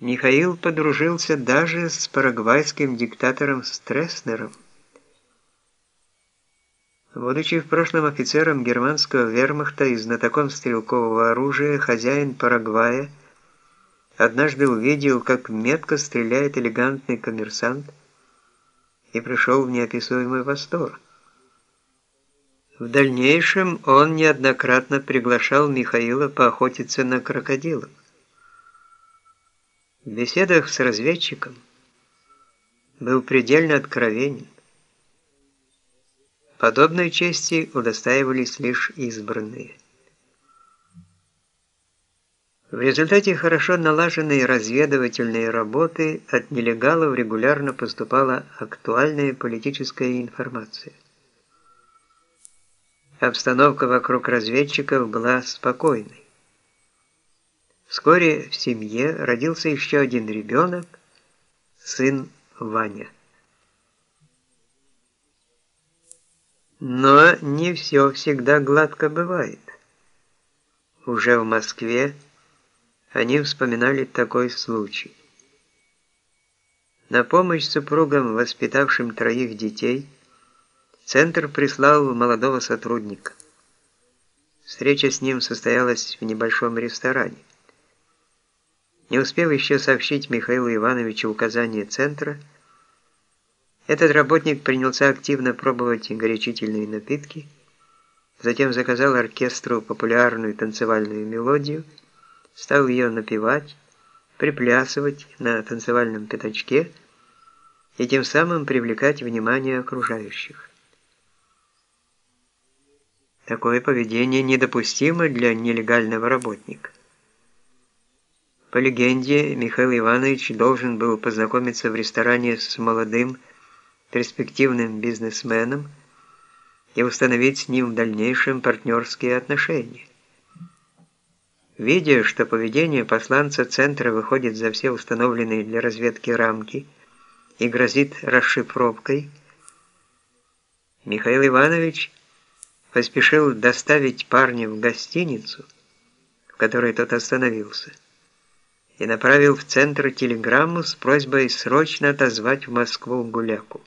Михаил подружился даже с парагвайским диктатором Стресснером. Будучи в прошлом офицером германского вермахта и знатоком стрелкового оружия, хозяин Парагвая однажды увидел, как метко стреляет элегантный коммерсант, и пришел в неописуемый восторг. В дальнейшем он неоднократно приглашал Михаила поохотиться на крокодилов. В беседах с разведчиком был предельно откровенен. Подобной чести удостаивались лишь избранные. В результате хорошо налаженной разведывательной работы от нелегалов регулярно поступала актуальная политическая информация. Обстановка вокруг разведчиков была спокойной. Вскоре в семье родился еще один ребенок, сын Ваня. Но не все всегда гладко бывает. Уже в Москве они вспоминали такой случай. На помощь супругам, воспитавшим троих детей, Центр прислал молодого сотрудника. Встреча с ним состоялась в небольшом ресторане. Не успев еще сообщить Михаилу Ивановичу указания Центра, этот работник принялся активно пробовать горячительные напитки, затем заказал оркестру популярную танцевальную мелодию, стал ее напевать, приплясывать на танцевальном пятачке и тем самым привлекать внимание окружающих. Такое поведение недопустимо для нелегального работника. По легенде, Михаил Иванович должен был познакомиться в ресторане с молодым, перспективным бизнесменом и установить с ним в дальнейшем партнерские отношения. Видя, что поведение посланца Центра выходит за все установленные для разведки рамки и грозит расшифровкой, Михаил Иванович поспешил доставить парня в гостиницу, в которой тот остановился, и направил в центр телеграмму с просьбой срочно отозвать в Москву Гуляку.